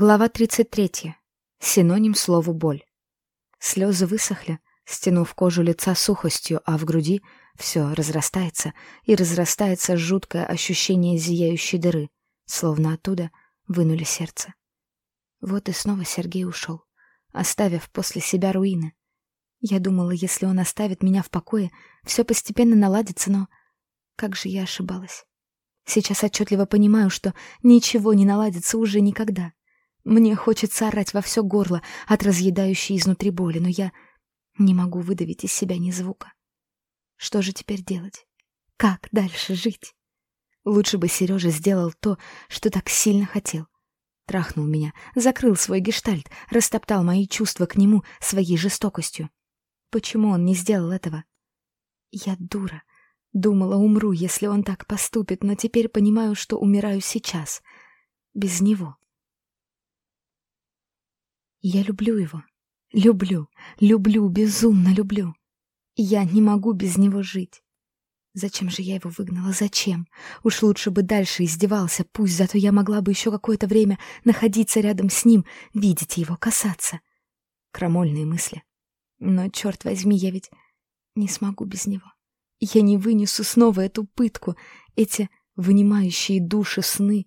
Глава 33. Синоним слову «боль». Слезы высохли, стянув кожу лица сухостью, а в груди все разрастается, и разрастается жуткое ощущение зияющей дыры, словно оттуда вынули сердце. Вот и снова Сергей ушел, оставив после себя руины. Я думала, если он оставит меня в покое, все постепенно наладится, но как же я ошибалась. Сейчас отчетливо понимаю, что ничего не наладится уже никогда. Мне хочется орать во все горло от разъедающей изнутри боли, но я не могу выдавить из себя ни звука. Что же теперь делать? Как дальше жить? Лучше бы Сережа сделал то, что так сильно хотел. Трахнул меня, закрыл свой гештальт, растоптал мои чувства к нему своей жестокостью. Почему он не сделал этого? Я дура. Думала, умру, если он так поступит, но теперь понимаю, что умираю сейчас. Без него. Я люблю его. Люблю, люблю, безумно люблю. Я не могу без него жить. Зачем же я его выгнала? Зачем? Уж лучше бы дальше издевался, пусть зато я могла бы еще какое-то время находиться рядом с ним, видеть его, касаться. Крамольные мысли. Но, черт возьми, я ведь не смогу без него. Я не вынесу снова эту пытку, эти вынимающие души сны,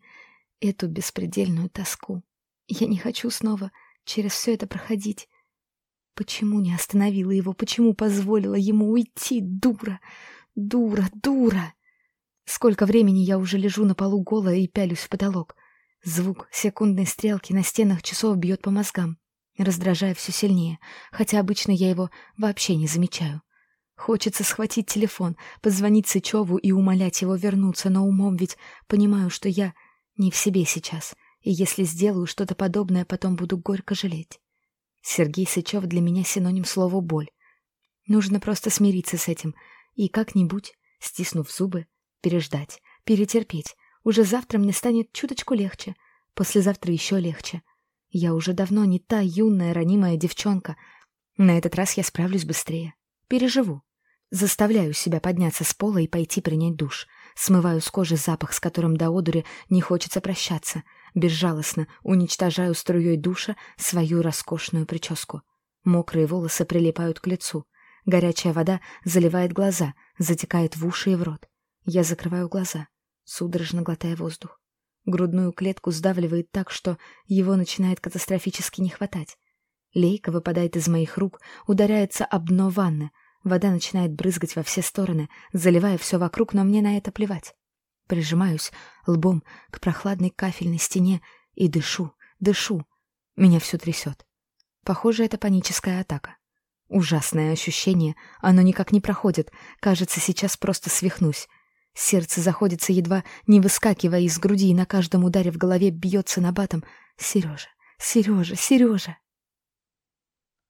эту беспредельную тоску. Я не хочу снова через все это проходить. Почему не остановила его? Почему позволила ему уйти? Дура! Дура! Дура! Сколько времени я уже лежу на полу голая и пялюсь в потолок. Звук секундной стрелки на стенах часов бьет по мозгам, раздражая все сильнее, хотя обычно я его вообще не замечаю. Хочется схватить телефон, позвонить Сычеву и умолять его вернуться, но умом ведь понимаю, что я не в себе сейчас, и если сделаю что-то подобное, потом буду горько жалеть. Сергей Сычев для меня синоним слова «боль». Нужно просто смириться с этим и как-нибудь, стиснув зубы, переждать, перетерпеть. Уже завтра мне станет чуточку легче, послезавтра еще легче. Я уже давно не та юная, ранимая девчонка. На этот раз я справлюсь быстрее. Переживу. Заставляю себя подняться с пола и пойти принять душ. Смываю с кожи запах, с которым до одури не хочется прощаться — Безжалостно уничтожаю струей душа свою роскошную прическу. Мокрые волосы прилипают к лицу. Горячая вода заливает глаза, затекает в уши и в рот. Я закрываю глаза, судорожно глотая воздух. Грудную клетку сдавливает так, что его начинает катастрофически не хватать. Лейка выпадает из моих рук, ударяется об дно ванны. Вода начинает брызгать во все стороны, заливая все вокруг, но мне на это плевать. Прижимаюсь лбом к прохладной кафельной стене и дышу, дышу. Меня все трясет. Похоже, это паническая атака. Ужасное ощущение, оно никак не проходит. Кажется, сейчас просто свихнусь. Сердце заходится, едва не выскакивая из груди, и на каждом ударе в голове бьется набатом «Сережа! Сережа! Сережа!»